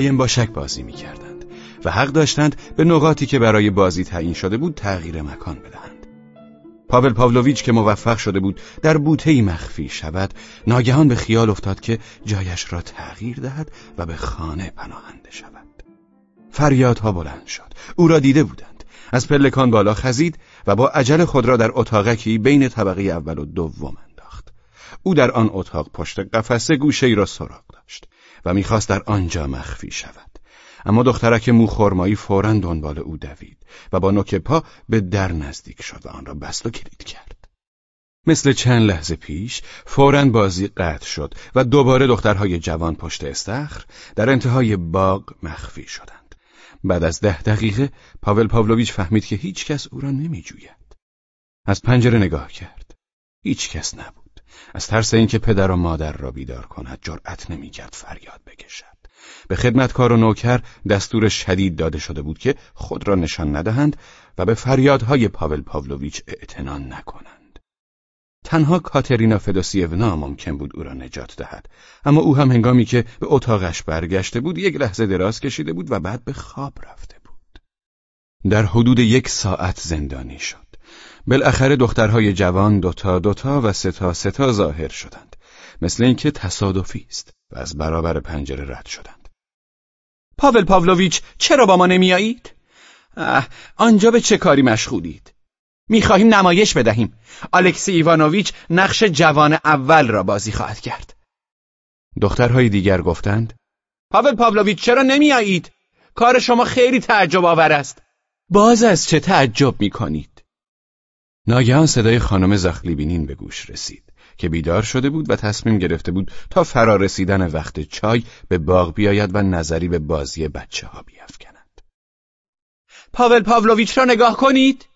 قایم با شک بازی می‌کردند و حق داشتند به نقاطی که برای بازی تعیین شده بود تغییر مکان بدهند. پاول پاولویچ که موفق شده بود در بوتهی مخفی شود ناگهان به خیال افتاد که جایش را تغییر دهد و به خانه پناهنده شود. فریادها بلند شد. او را دیده بودند. از پلکان بالا خزید و با عجل خود را در اتاقکی بین طبقه اول و دوم انداخت. او در آن اتاق پشت قفسه گوشه ای را سراغ داشت. و می‌خواست در آنجا مخفی شود. اما دخترک موخرمایی فورا دنبال او دوید و با نوک پا به در نزدیک شد و آن را بست و کلید کرد. مثل چند لحظه پیش فورا بازی قطع شد و دوباره دخترهای جوان پشت استخر در انتهای باغ مخفی شدند. بعد از ده دقیقه پاول پاولویچ فهمید که هیچ کس او را نمیجوید. از پنجره نگاه کرد. هیچ کس نبود. از ترس اینکه پدر و مادر را بیدار کند جرأت نمی‌کرد فریاد بکشد. به خدمتکار و نوکر دستور شدید داده شده بود که خود را نشان ندهند و به فریادهای پاول پاولویچ اعتنا نکنند. تنها کاترینا فدوسیونا ممکن بود او را نجات دهد اما او هم هنگامی که به اتاقش برگشته بود یک لحظه دراز کشیده بود و بعد به خواب رفته بود. در حدود یک ساعت زندانی شد. بالاخره دخترهای جوان دوتا دوتا و ستا ستا ظاهر شدند مثل اینکه تصادفی است و از برابر پنجره رد شدند پاول پاولویچ چرا با ما نمیایید؟ آنجا به چه کاری مشغولید؟ می‌خواهیم نمایش بدهیم الکسی ایوانوویچ نقش جوان اول را بازی خواهد کرد دخترهای دیگر گفتند پاول پاولویچ چرا نمیایید؟ کار شما خیلی تعجب آور است باز از چه تعجب می‌کنید؟ ناگهان صدای خانم زخلیبینین به گوش رسید که بیدار شده بود و تصمیم گرفته بود تا فرا رسیدن وقت چای به باغ بیاید و نظری به بازی بچه ها بیافکند. پاول پاولویچ را نگاه کنید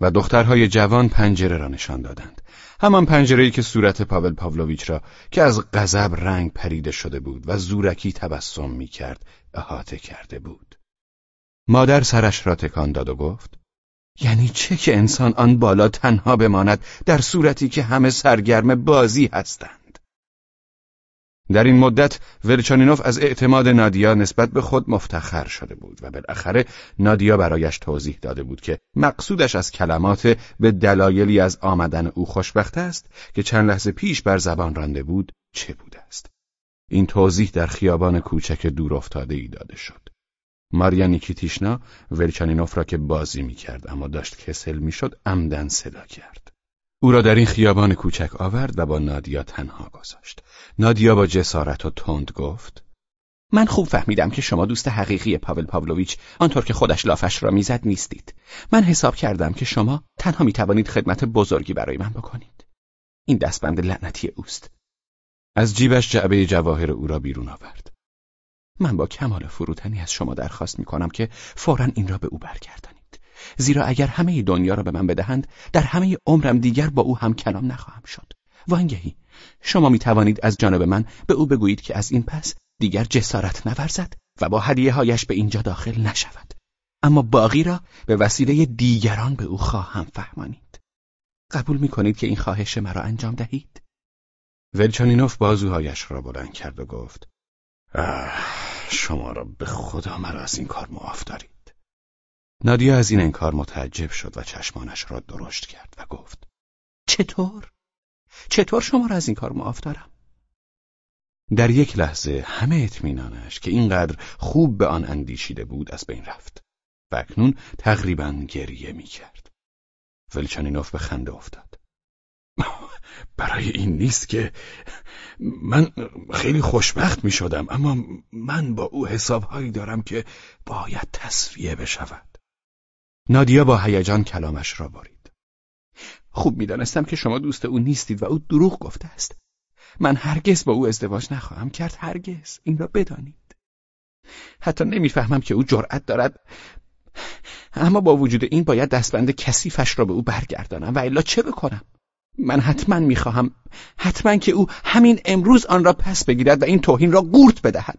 و دخترهای جوان پنجره را نشان دادند. همان پنجره‌ای که صورت پاول پاولویچ را که از غضب رنگ پریده شده بود و زورکی تبسم می کرد احاطه کرده بود. مادر سرش را تکان داد و گفت یعنی چه که انسان آن بالا تنها بماند در صورتی که همه سرگرم بازی هستند. در این مدت ورچانینوف از اعتماد نادیا نسبت به خود مفتخر شده بود و بالاخره نادیا برایش توضیح داده بود که مقصودش از کلمات به دلایلی از آمدن او خوشبخت است که چند لحظه پیش بر زبان رانده بود چه بوده است. این توضیح در خیابان کوچک دور افتاده ای داده شد. ماریا نیکیتیشنا ولچانینوف را که بازی می‌کرد اما داشت کسل می‌شد عمدن صدا کرد. او را در این خیابان کوچک آورد و با نادیا تنها گذاشت. نادیا با جسارت و تند گفت من خوب فهمیدم که شما دوست حقیقی پاول پاولویچ آنطور که خودش لافش را می‌زد نیستید. من حساب کردم که شما تنها می‌توانید خدمت بزرگی برای من بکنید. این دستبند لعنتی اوست. از جیبش جعبه جواهر او را بیرون آورد. من با کمال فروتنی از شما درخواست می کنم که فورا این را به او برگردانید. زیرا اگر همه دنیا را به من بدهند در همه عمرم دیگر با او هم کلام نخواهم شد. وانگهی شما می توانید از جانب من به او بگویید که از این پس دیگر جسارت نورزد و با هدیه هایش به اینجا داخل نشود. اما باقی را به وسیله دیگران به او خواهم فهمانید قبول می کنید که این خواهش مرا انجام دهید؟ ولچانینوف بازوهایش را بلند کرد و گفت شما را به خدا مرا از این کار معاف دارید نادیا از این انکار متعجب شد و چشمانش را درشت کرد و گفت چطور؟ چطور شما را از این کار معاف دارم؟ در یک لحظه همه اطمینانش که اینقدر خوب به آن اندیشیده بود از بین رفت و اکنون تقریبا گریه می کرد ولچانینوف به خنده افتاد برای این نیست که من خیلی خوشبخت می شدم اما من با او حسابهایی دارم که باید تصفیه بشود. نادیا با هیجان کلامش را برید. خوب می‌دانستم که شما دوست او نیستید و او دروغ گفته است. من هرگز با او ازدواج نخواهم کرد هرگز. این را بدانید. حتی نمی‌فهمم که او جرأت دارد. اما با وجود این باید دستبند کثیفش را به او برگردانم و الا چه بکنم؟ من حتما می‌خواهم حتما که او همین امروز آن را پس بگیرد و این توهین را قورت بدهد.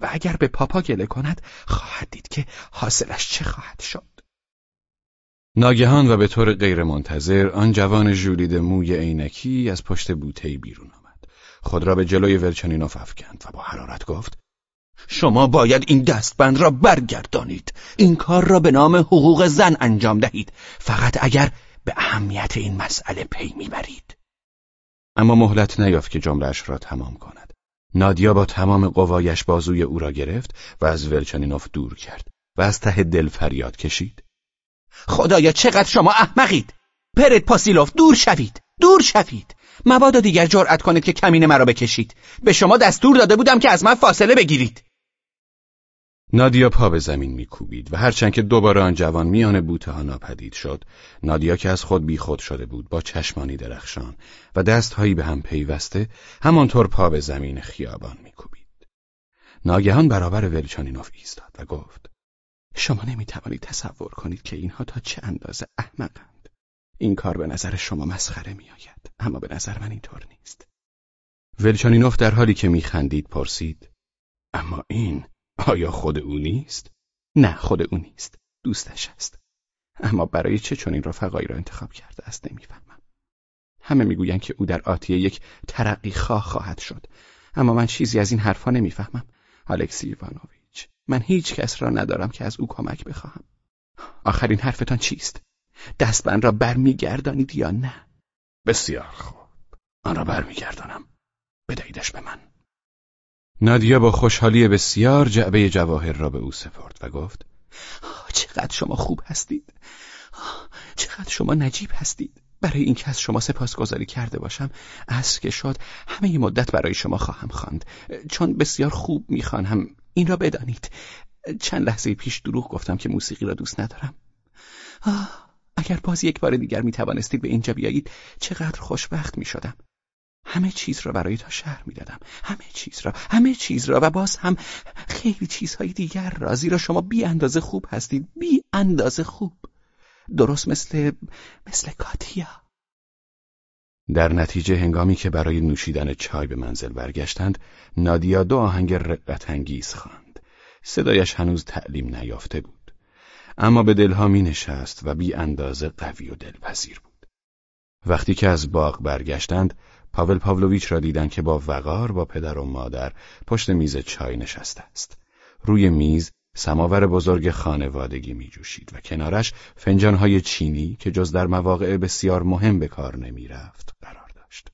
و اگر به پاپا گله کند خواهد دید که حاصلش چه خواهد شد. ناگهان و به طور غیرمنتظر آن جوان ژولید موی عینکی از پشت بوتهای بیرون آمد. خود را به جلوی ولچنینوف افکند و با حرارت گفت شما باید این دستبند را برگردانید. این کار را به نام حقوق زن انجام دهید. فقط اگر به اهمیت این مسئله پی می‌برید. اما مهلت نیافت که جملهش را تمام کند. نادیا با تمام قوایش بازوی او را گرفت و از ولچنینوف دور کرد و از ته دل فریاد کشید. خدایا چقدر شما احمقید! پرت پاسیلوف دور شوید دور شوید. مبادا دیگر جرأت کنید که کمین مرا بکشید. به شما دستور داده بودم که از من فاصله بگیرید. نادیا پا به زمین میکوبید و هرچند که دوباره آن جوان میان بوته ها ناپدید شد نادیا که از خود بیخود شده بود با چشمانی درخشان و دستهایی به هم پیوسته همانطور پا به زمین خیابان میکوبید. ناگهان برابر ولچانینوف ایستاد و گفت شما نمی‌توانید تصور کنید که اینها تا چه اندازه احمقند. این کار به نظر شما مسخره میآید اما به نظر من اینطور نیست. ولچانینوف در حالی که میخندید پرسید اما این آیا خود او نیست؟ نه خود او نیست. دوستش است. اما برای چه چنین رفقایی را انتخاب کرده است نمی‌فهمم. همه می‌گویند که او در آتیه یک ترقی خواه خواهد شد. اما من چیزی از این حرفا نمی‌فهمم. الکسی ایوانوویچ من هیچ کس را ندارم که از او کمک بخواهم. آخرین حرفتان چیست؟ دستبند را برمیگردانید یا نه؟ بسیار خوب. آن را برمیگردانم. بدهیدش به من. نادیا با خوشحالی بسیار جعبه جواهر را به او سپرد و گفت چقدر شما خوب هستید. چقدر شما نجیب هستید. برای اینکه از شما سپاسگزاری کرده باشم از که شد همه مدت برای شما خواهم خواند. چون بسیار خوب می‌خوانم. این را بدانید. چند لحظه پیش دروغ گفتم که موسیقی را دوست ندارم. اگر باز یک بار دیگر می توانستید به اینجا بیایید چقدر خوشبخت می شدم همه چیز را برای تا شهر می‌دادم. همه چیز را همه چیز را و باز هم خیلی چیزهای دیگر را. زیرا شما بی اندازه خوب هستید. بی اندازه خوب. درست مثل مثل کاتیا. در نتیجه هنگامی که برای نوشیدن چای به منزل برگشتند نادیا دو آهنگ رقت انگیز خواند. صدایش هنوز تعلیم نیافته بود. اما به دلها می نشست و بی اندازه قوی و دلپذیر بود. وقتی که از باغ برگشتند پاول پاولویچ را دیدن که با وقار با پدر و مادر پشت میز چای نشسته است. روی میز سماور بزرگ خانوادگی می جوشید و کنارش فنجانهای چینی که جز در مواقع بسیار مهم به کار نمی رفت قرار داشت.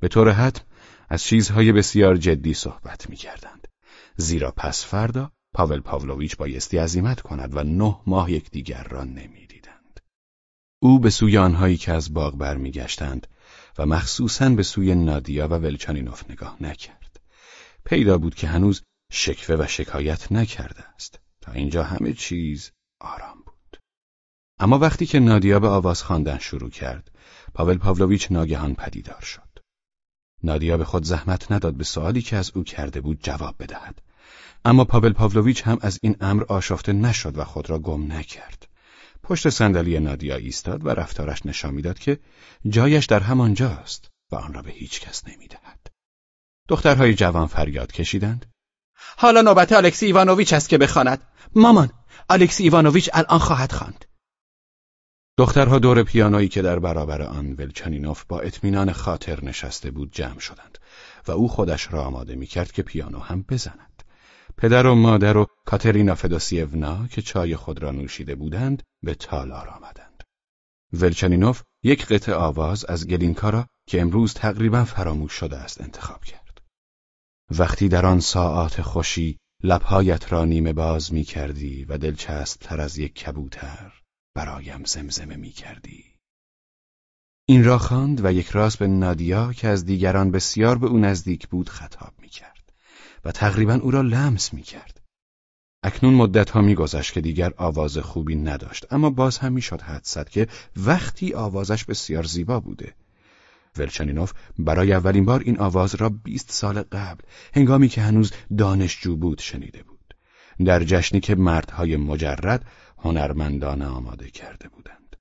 به طور حتم از چیزهای بسیار جدی صحبت می کردند. زیرا پس فردا پاول پاولویچ بایستی عزیمت کند و نه ماه یکدیگر را نمی‌دیدند. او به سوی آنهایی که از باغ برمیگشتند و مخصوصا به سوی نادیا و ولچانینوف نگاه نکرد. پیدا بود که هنوز شکوه و شکایت نکرده است. تا اینجا همه چیز آرام بود. اما وقتی که نادیا به آواز خواندن شروع کرد، پاول پاولویچ ناگهان پدیدار شد. نادیا به خود زحمت نداد به سوالی که از او کرده بود جواب بدهد. اما پاول پاولویچ هم از این امر آشفته نشد و خود را گم نکرد. پشت صندلی نادیا ایستاد و رفتارش نشان می‌داد که جایش در همان جاست و آن را به هیچ کس نمی‌دهد. دخترهای جوان فریاد کشیدند. حالا نوبت الکسی ایوانوویچ است که بخواند. مامان، الکسی ایوانوویچ الان خواهد خواند. دخترها دور پیانویی که در برابر آن ولچانینوف با اطمینان خاطر نشسته بود جمع شدند و او خودش را آماده می کرد که پیانو هم بزند. پدر و مادر و کاترینا فدوسیونا که چای خود را نوشیده بودند به تالار آمدند. ولچنینوف یک قطع آواز از گلینکا را که امروز تقریبا فراموش شده است انتخاب کرد. وقتی در آن ساعات خوشی لبهایت را نیمه باز می کردی و دلچسب تر از یک کبوتر برایم زمزمه می کردی. این را خواند و یک راست به نادیا که از دیگران بسیار به او نزدیک بود خطاب می کرد. و تقریبا او را لمس می کرد. اکنون مدت ها می گذشت که دیگر آواز خوبی نداشت اما باز هم می‌شد حد زد که وقتی آوازش بسیار زیبا بوده. ولچنینوف برای اولین بار این آواز را بیست سال قبل هنگامی که هنوز دانشجو بود شنیده بود. در جشنی که مردهای مجرد هنرمندانه آماده کرده بودند.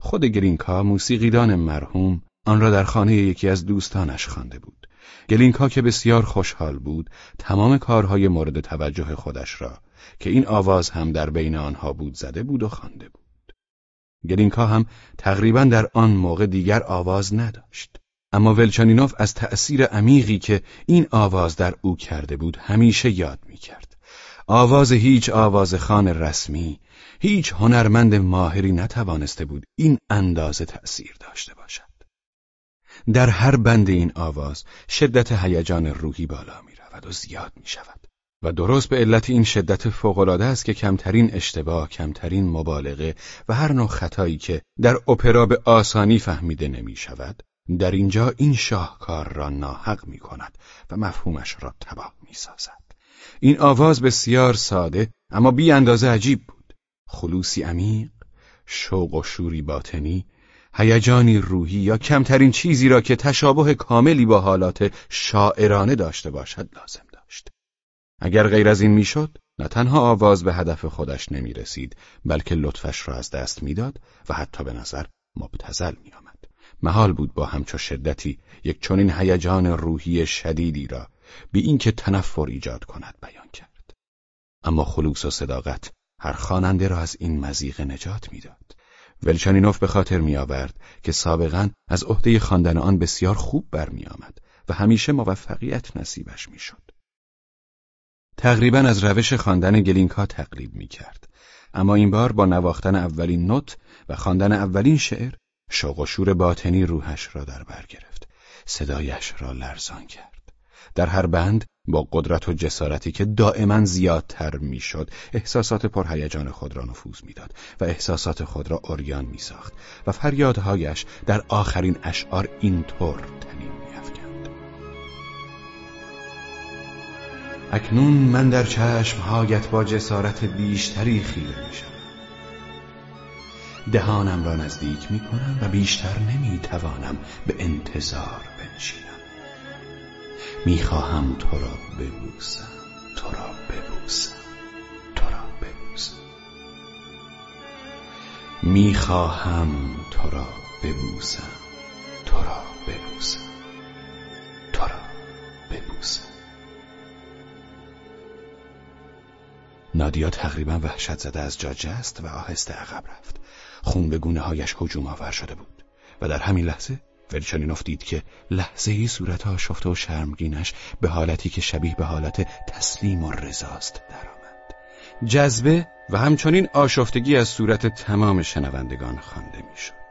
خود گرینکا موسیقیدان مرحوم آن را در خانه یکی از دوستانش خوانده بود. گلینکا که بسیار خوشحال بود تمام کارهای مورد توجه خودش را که این آواز هم در بین آنها بود زده بود و خوانده بود. گلینکا هم تقریبا در آن موقع دیگر آواز نداشت. اما ولچانینوف از تأثیر عمیقی که این آواز در او کرده بود همیشه یاد می کرد. آواز هیچ خان رسمی، هیچ هنرمند ماهری نتوانسته بود این اندازه تأثیر داشته باشد. در هر بند این آواز شدت هیجان روحی بالا می رود و زیاد می شود. و درست به علت این شدت فوقالعاده است که کمترین اشتباه، کمترین مبالغه و هر نوع خطایی که در اپرا به آسانی فهمیده نمی شود، در اینجا این شاهکار را ناحق می کند و مفهومش را تباه می سازد. این آواز بسیار ساده اما بی اندازه عجیب بود. خلوصی عمیق، شوق و شوری باطنی، هیجانی روحی یا کمترین چیزی را که تشابه کاملی با حالات شاعرانه داشته باشد لازم داشت. اگر غیر از این می‌شد، نه تنها آواز به هدف خودش نمی رسید، بلکه لطفش را از دست می‌داد و حتی به نظر مبتزل می آمد. محال بود با همچو شدتی یک چنین هیجان روحی شدیدی را بی اینکه تنفر ایجاد کند بیان کرد. اما خلوص و صداقت هر خواننده را از این مزیق نجات می‌داد. ولچانینوف به خاطر می آورد که سابقا از عهده خواندن آن بسیار خوب برمی آمد و همیشه موفقیت نصیبش می‌شد. تقریبا از روش خواندن گلینکا تقلید می کرد. اما این بار با نواختن اولین نوت و خواندن اولین شعر شوق و شور باطنی روحش را در بر گرفت. صدایش را لرزان کرد. در هر بند با قدرت و جسارتی که دائما زیادتر می‌شد احساسات پرهیجان خود را نفوذ می‌داد و احساسات خود را اوریان میساخت و فریادهایش در آخرین اشعار اینطور تنین میافکند. اکنون من در چشمهایت با جسارت بیشتری خیره میشم دهانم را نزدیک می‌کنم و بیشتر نمی‌توانم به انتظار بنشینم. می‌خواهم تو را ببوسم. تو را ببوسم. تو را ببوسم. می‌خواهم تو را ببوسم. تو را ببوسم. تو را ببوسم. نادیا تقریبا وحشت زده از جا جست و آهسته عقب رفت. خون به گونه هایش هجوم آور شده بود و در همین لحظه ولچانینوف دید که لحظه ای صورت آشفته و شرمگینش به حالتی که شبیه به حالت تسلیم و رضاست درآمد. جذبه و همچنین آشفتگی از صورت تمام شنوندگان خوانده می‌شد.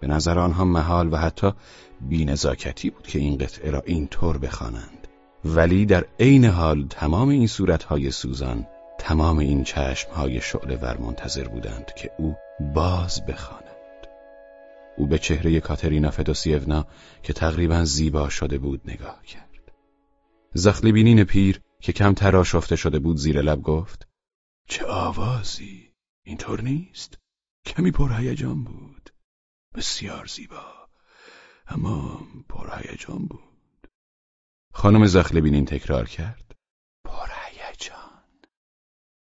به نظر آنها محال و حتی بینزاکتی بود که این قطعه را اینطور بخوانند. ولی در عین حال تمام این صورتهای سوزان تمام این چشمهای شعله ور منتظر بودند که او باز بخواند. او به چهره کاترینا فدوسیونا که تقریبا زیبا شده بود نگاه کرد. زخلی بینین پیر که کم تراشفته شده بود زیر لب گفت چه آوازی! اینطور نیست. کمی پرهیجان بود. بسیار زیبا. اما پرهیجان بود. خانم زخل بینین تکرار کرد پرهیجان.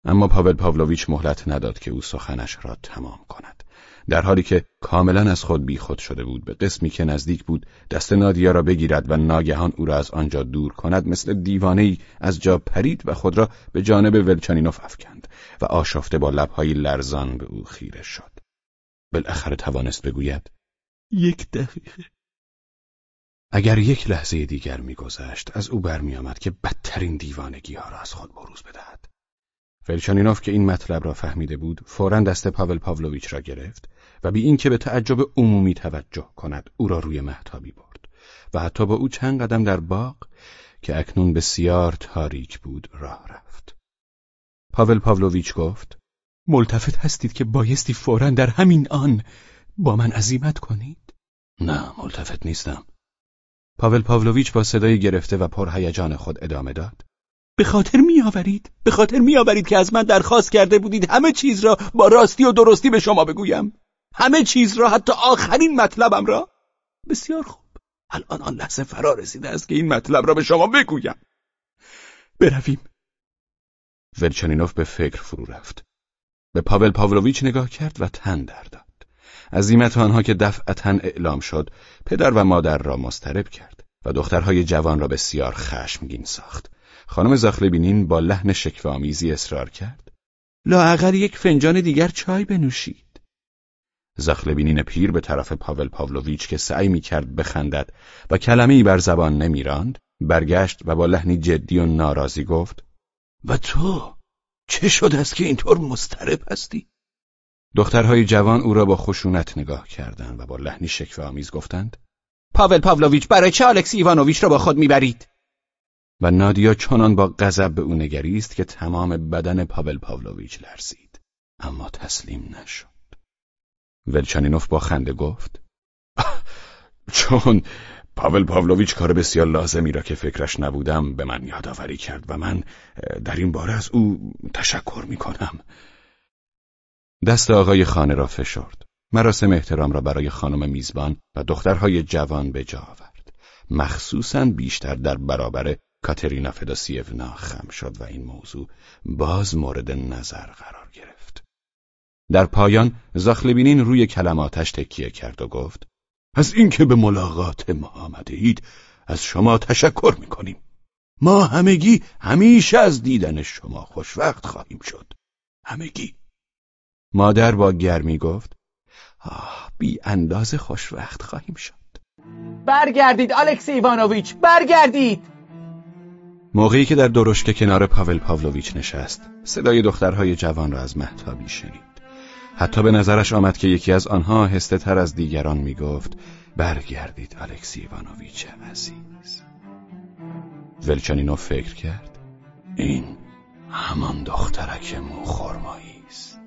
اما پاول پاولویچ مهلت نداد که او سخنش را تمام کند. در حالی که کاملا از خود بیخود شده بود به قسمی که نزدیک بود دست نادیا را بگیرد و ناگهان او را از آنجا دور کند مثل دیوانه از جا پرید و خود را به جانب ولچانینوف افکند و آشفته با لبهایی لرزان به او خیره شد. بالاخره توانست بگوید یک دقیقه. اگر یک لحظه دیگر میگذشت از او برمیآمد که بدترین دیوانگی ها را از خود بروز بدهد. فلچانینوف که این مطلب را فهمیده بود فورا دست پاول پاولویچ را گرفت و بی اینکه به تعجب عمومی توجه کند او را روی محتابی برد و حتی با او چند قدم در باغ که اکنون بسیار تاریک بود راه رفت. پاول پاولویچ گفت ملتفت هستید که بایستی فورا در همین آن با من عزیمت کنید؟ نه ملتفت نیستم. پاول پاولویچ با صدای گرفته و پرهیجان خود ادامه داد. به خاطر میآورید. به خاطر میآورید که از من درخواست کرده بودید همه چیز را با راستی و درستی به شما بگویم. همه چیز را حتی آخرین مطلبم را. بسیار خوب. الان آن لحظه فرا رسیده است که این مطلب را به شما بگویم. برویم. ورچنینوف به فکر فرو رفت. به پاول پاولویچ نگاه کرد و تن در داد. عظیمت آنها که دفعتا اعلام شد پدر و مادر را مسترب کرد و دخترهای جوان را بسیار خشمگین ساخت. خانم زاخلبینین با لحن شکوه آمیزی اصرار کرد. لااقل یک فنجان دیگر چای بنوشید. زخلبینین پیر به طرف پاول پاولویچ که سعی می کرد بخندد و کلمه‌ای بر زبان نمیراند برگشت و با لحنی جدی و ناراضی گفت و تو چه شد است که اینطور مسترب هستی؟ دخترهای جوان او را با خشونت نگاه کردند و با لحنی شکوه گفتند پاول پاولویچ برای چه الکسی ایوانوویچ را با خود می‌برید؟ و نادیا چنان با غضب به او نگریست که تمام بدن پاول پاولویچ لرزید اما تسلیم نشد ولچانینوف با خنده گفت چون پاول پاولویچ کار بسیار لازمی را که فکرش نبودم به من یادآوری کرد و من در این باره از او تشکر می کنم. دست آقای خانه را فشرد. مراسم احترام را برای خانم میزبان و دخترهای جوان به جا آورد. مخصوصا بیشتر در برابر کاترینا فداسیونا خم شد و این موضوع باز مورد نظر قرار گرفت. در پایان زاخلبینین روی کلماتش تکیه کرد و گفت از اینکه به ملاقات ما آمده اید از شما تشکر می‌کنیم. ما همگی همیشه از دیدن شما خوشوقت خواهیم شد. همگی. مادر با گرمی گفت آه بی انداز خوشوقت خواهیم شد. برگردید الکسی ایوانوویچ برگردید موقعی که در درشک کنار پاول پاولویچ نشست صدای دخترهای جوان را از محتابی شنید حتی به نظرش آمد که یکی از آنها هسته تر از دیگران می گفت برگردید الکسی ایوانوویچ عزیز. ولچانینو فکر کرد. این همان دخترک مو است.